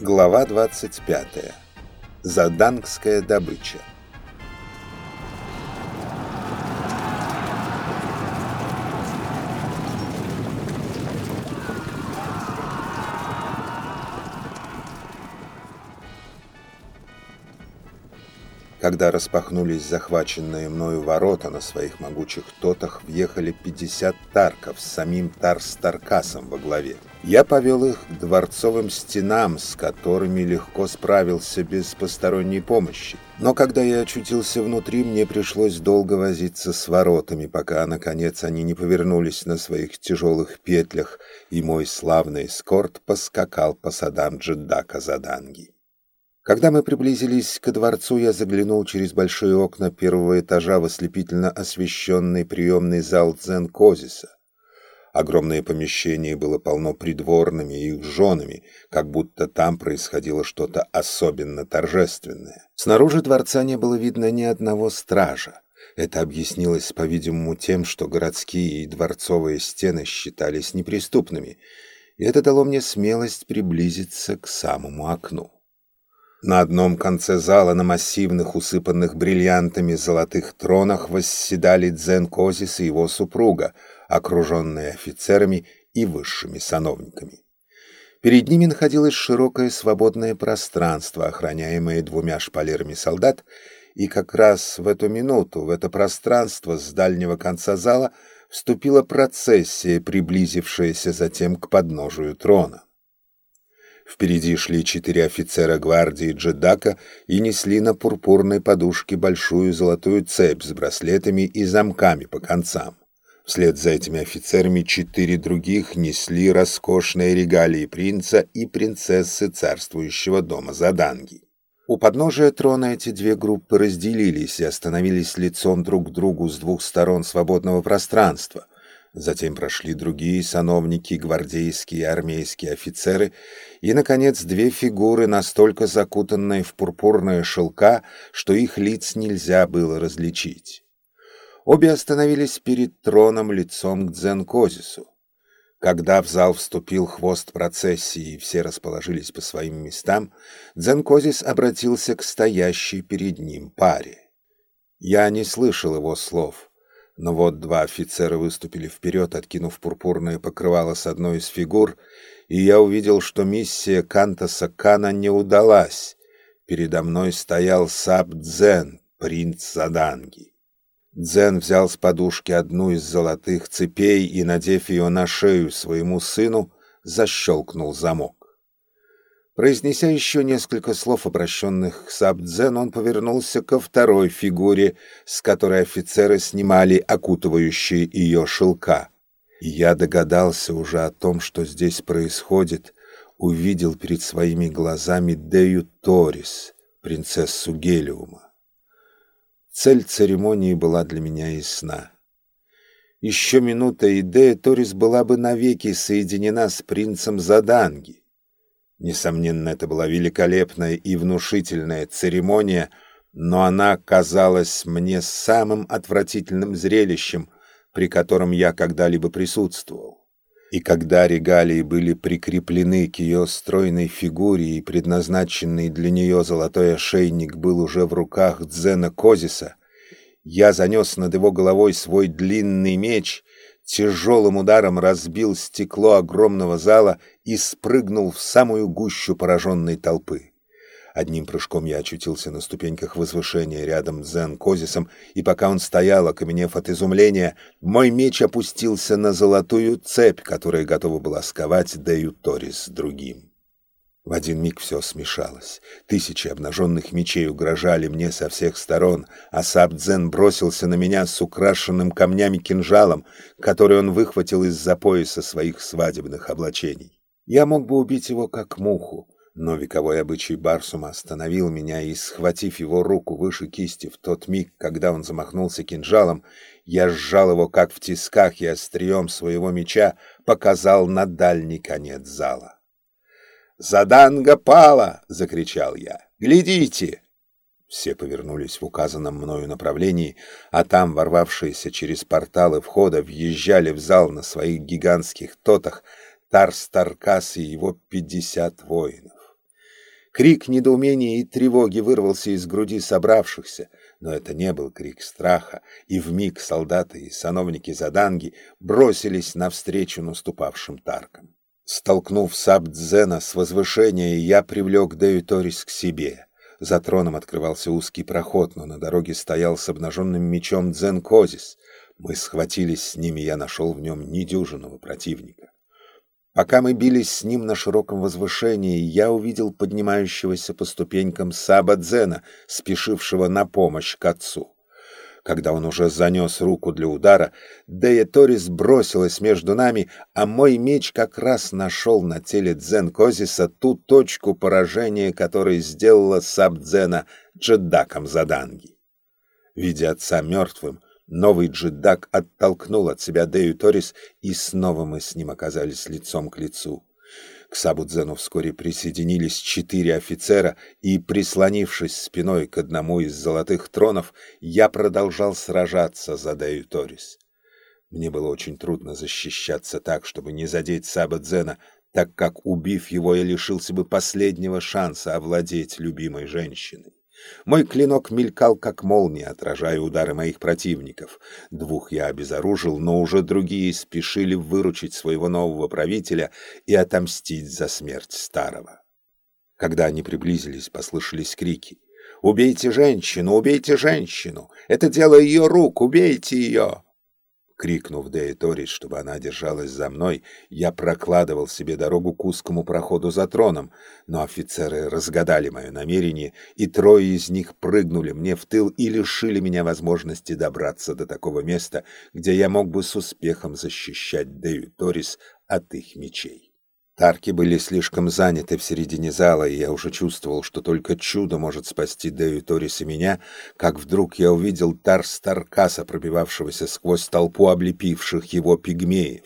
Глава 25. Задангская добыча. Когда распахнулись захваченные мною ворота на своих могучих тотах, въехали 50 тарков с самим Тарс-Таркасом во главе. Я повел их к дворцовым стенам, с которыми легко справился без посторонней помощи. Но когда я очутился внутри, мне пришлось долго возиться с воротами, пока, наконец, они не повернулись на своих тяжелых петлях, и мой славный эскорт поскакал по садам Джедака Заданги. Когда мы приблизились к дворцу, я заглянул через большие окна первого этажа в ослепительно освещенный приемный зал Дзен-Козиса. Огромное помещение было полно придворными и их женами, как будто там происходило что-то особенно торжественное. Снаружи дворца не было видно ни одного стража. Это объяснилось, по-видимому, тем, что городские и дворцовые стены считались неприступными, и это дало мне смелость приблизиться к самому окну. На одном конце зала на массивных, усыпанных бриллиантами золотых тронах восседали Дзен Козис и его супруга, окруженные офицерами и высшими сановниками. Перед ними находилось широкое свободное пространство, охраняемое двумя шпалерами солдат, и как раз в эту минуту в это пространство с дальнего конца зала вступила процессия, приблизившаяся затем к подножию трона. Впереди шли четыре офицера гвардии Джедака и несли на пурпурной подушке большую золотую цепь с браслетами и замками по концам. Вслед за этими офицерами четыре других несли роскошные регалии принца и принцессы царствующего дома Заданги. У подножия трона эти две группы разделились и остановились лицом друг к другу с двух сторон свободного пространства. Затем прошли другие сановники, гвардейские и армейские офицеры, и, наконец, две фигуры, настолько закутанные в пурпурные шелка, что их лиц нельзя было различить. Обе остановились перед троном лицом к Дзенкозису. Когда в зал вступил хвост процессии и все расположились по своим местам, Дзенкозис обратился к стоящей перед ним паре. Я не слышал его слов — но вот два офицера выступили вперед, откинув пурпурное покрывало с одной из фигур, и я увидел, что миссия Кантаса Кана не удалась. Передо мной стоял Саб Дзен, принц Заданги. Дзен взял с подушки одну из золотых цепей и, надев ее на шею своему сыну, защелкнул замок. Произнеся еще несколько слов, обращенных к Сабдзен, он повернулся ко второй фигуре, с которой офицеры снимали окутывающие ее шелка. Я догадался уже о том, что здесь происходит, увидел перед своими глазами Дею Торис, принцессу Гелиума. Цель церемонии была для меня ясна. Еще минута, и Дея Торис была бы навеки соединена с принцем Заданги. Несомненно, это была великолепная и внушительная церемония, но она казалась мне самым отвратительным зрелищем, при котором я когда-либо присутствовал. И когда регалии были прикреплены к ее стройной фигуре и предназначенный для нее золотой ошейник был уже в руках Дзена Козиса, я занес над его головой свой длинный меч тяжелым ударом разбил стекло огромного зала и спрыгнул в самую гущу пораженной толпы. Одним прыжком я очутился на ступеньках возвышения рядом с Зен Козисом, и пока он стоял, окаменев от изумления, мой меч опустился на золотую цепь, которая готова была сковать Дею Торис другим. В один миг все смешалось. Тысячи обнаженных мечей угрожали мне со всех сторон, а Сабдзен бросился на меня с украшенным камнями кинжалом, который он выхватил из-за пояса своих свадебных облачений. Я мог бы убить его как муху, но вековой обычай Барсума остановил меня, и, схватив его руку выше кисти в тот миг, когда он замахнулся кинжалом, я сжал его как в тисках и острием своего меча показал на дальний конец зала. «Заданга пала!» — закричал я. «Глядите!» Все повернулись в указанном мною направлении, а там, ворвавшиеся через порталы входа, въезжали в зал на своих гигантских тотах Тарс Таркас и его пятьдесят воинов. Крик недоумения и тревоги вырвался из груди собравшихся, но это не был крик страха, и вмиг солдаты и сановники Заданги бросились навстречу наступавшим таркам. Столкнув Сабдзена с возвышения, я привлек Деюторис к себе. За троном открывался узкий проход, но на дороге стоял с обнаженным мечом Дзен Козис. Мы схватились с ними, я нашел в нем недюжинного противника. Пока мы бились с ним на широком возвышении, я увидел поднимающегося по ступенькам Саба Дзена, спешившего на помощь к отцу. Когда он уже занес руку для удара, Дея Торис бросилась между нами, а мой меч как раз нашел на теле Дзен Козиса ту точку поражения, которую сделала Сабдзена джеддаком Заданги. Видя отца мертвым, новый джеддак оттолкнул от себя Дею Торис, и снова мы с ним оказались лицом к лицу. К Сабудзену вскоре присоединились четыре офицера, и, прислонившись спиной к одному из золотых тронов, я продолжал сражаться за Дею Торис. Мне было очень трудно защищаться так, чтобы не задеть Сабудзена, так как, убив его, я лишился бы последнего шанса овладеть любимой женщиной. Мой клинок мелькал, как молния, отражая удары моих противников. Двух я обезоружил, но уже другие спешили выручить своего нового правителя и отомстить за смерть старого. Когда они приблизились, послышались крики. «Убейте женщину! Убейте женщину! Это дело ее рук! Убейте ее!» Крикнув Деэторис, чтобы она держалась за мной, я прокладывал себе дорогу к узкому проходу за троном, но офицеры разгадали мое намерение, и трое из них прыгнули мне в тыл и лишили меня возможности добраться до такого места, где я мог бы с успехом защищать Деэторис от их мечей. Тарки были слишком заняты в середине зала, и я уже чувствовал, что только чудо может спасти Дею Торис и меня, как вдруг я увидел Тарс Таркаса, пробивавшегося сквозь толпу облепивших его пигмеев.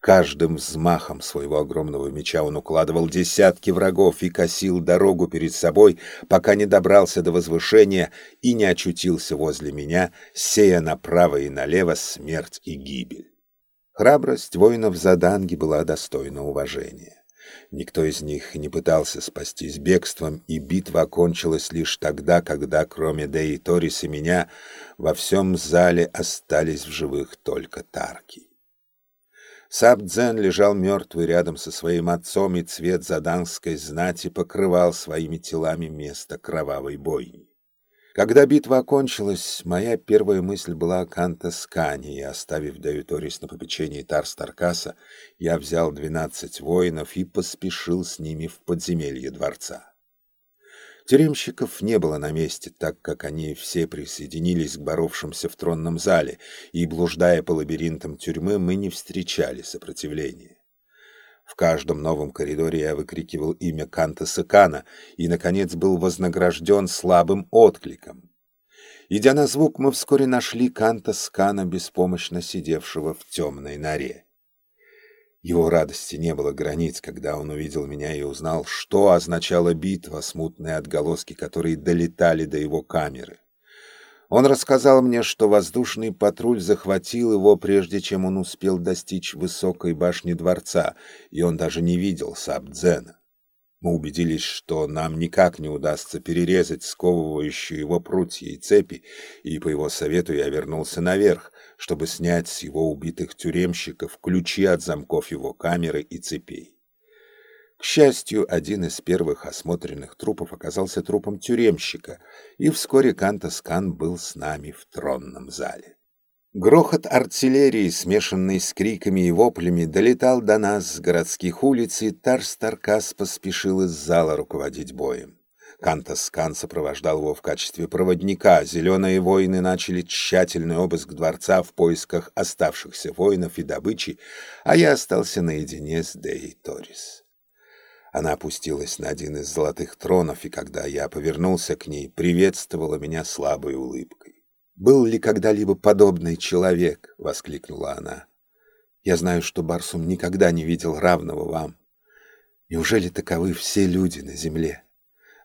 Каждым взмахом своего огромного меча он укладывал десятки врагов и косил дорогу перед собой, пока не добрался до возвышения и не очутился возле меня, сея направо и налево смерть и гибель. Храбрость воинов Заданги была достойна уважения. Никто из них не пытался спастись бегством, и битва окончилась лишь тогда, когда, кроме Деи Торис и меня, во всем зале остались в живых только Тарки. Сабдзен лежал мертвый рядом со своим отцом, и цвет заданской знати покрывал своими телами место кровавой бойни. Когда битва окончилась, моя первая мысль была о Кантаскане, и, оставив Давиторис на попечении Тарстаркаса, я взял двенадцать воинов и поспешил с ними в подземелье дворца. Тюремщиков не было на месте, так как они все присоединились к боровшимся в тронном зале, и, блуждая по лабиринтам тюрьмы, мы не встречали сопротивления. В каждом новом коридоре я выкрикивал имя Канта Сыкана и, наконец, был вознагражден слабым откликом. Идя на звук, мы вскоре нашли Канта Скана, беспомощно сидевшего в темной норе. Его радости не было границ, когда он увидел меня и узнал, что означала битва, смутные отголоски которые долетали до его камеры. Он рассказал мне, что воздушный патруль захватил его, прежде чем он успел достичь высокой башни дворца, и он даже не видел Сабдзена. Мы убедились, что нам никак не удастся перерезать сковывающие его прутья и цепи, и по его совету я вернулся наверх, чтобы снять с его убитых тюремщиков ключи от замков его камеры и цепей. К счастью, один из первых осмотренных трупов оказался трупом тюремщика, и вскоре Кантаскан был с нами в тронном зале. Грохот артиллерии, смешанный с криками и воплями, долетал до нас с городских улиц, и Тарс-Таркас поспешил из зала руководить боем. Кантаскан сопровождал его в качестве проводника. Зеленые воины начали тщательный обыск дворца в поисках оставшихся воинов и добычи, а я остался наедине с Деей Торис. Она опустилась на один из золотых тронов, и когда я повернулся к ней, приветствовала меня слабой улыбкой. «Был ли когда-либо подобный человек?» — воскликнула она. «Я знаю, что Барсум никогда не видел равного вам. Неужели таковы все люди на земле?»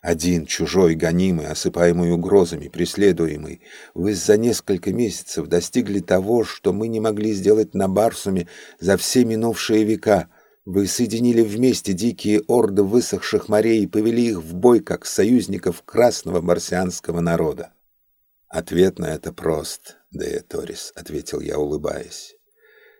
Один, чужой, гонимый, осыпаемый угрозами, преследуемый, вы за несколько месяцев достигли того, что мы не могли сделать на Барсуме за все минувшие века — Вы соединили вместе дикие орды высохших морей и повели их в бой, как союзников красного марсианского народа. Ответ на это прост, Дея Торис, — ответил я, улыбаясь.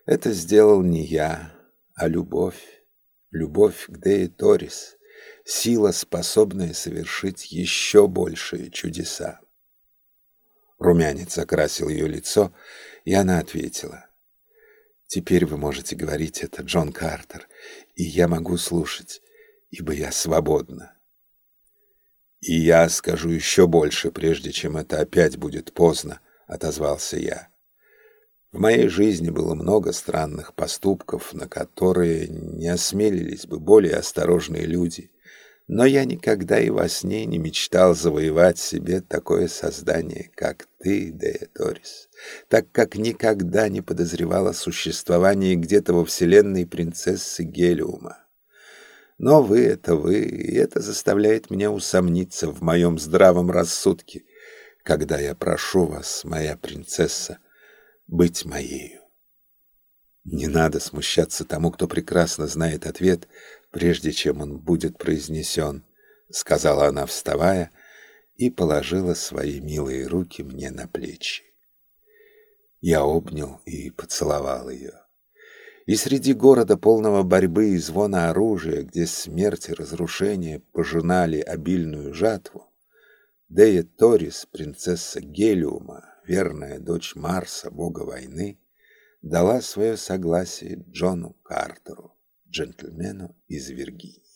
Это сделал не я, а любовь. Любовь к Деи Торис, сила, способная совершить еще большие чудеса. Румянец окрасил ее лицо, и она ответила. «Теперь вы можете говорить это, Джон Картер, и я могу слушать, ибо я свободна». «И я скажу еще больше, прежде чем это опять будет поздно», — отозвался я. В моей жизни было много странных поступков, на которые не осмелились бы более осторожные люди, но я никогда и во сне не мечтал завоевать себе такое создание, как ты, Дея Торис, так как никогда не подозревал о существовании где-то во вселенной принцессы Гелиума. Но вы — это вы, и это заставляет меня усомниться в моем здравом рассудке, когда я прошу вас, моя принцесса, быть моею. Не надо смущаться тому, кто прекрасно знает ответ, прежде чем он будет произнесен, сказала она, вставая, и положила свои милые руки мне на плечи. Я обнял и поцеловал ее. И среди города, полного борьбы и звона оружия, где смерть и разрушение пожинали обильную жатву, Дея Торис, принцесса Гелиума, верная дочь Марса, бога войны, дала свое согласие Джону Картеру, джентльмену из Виргинии.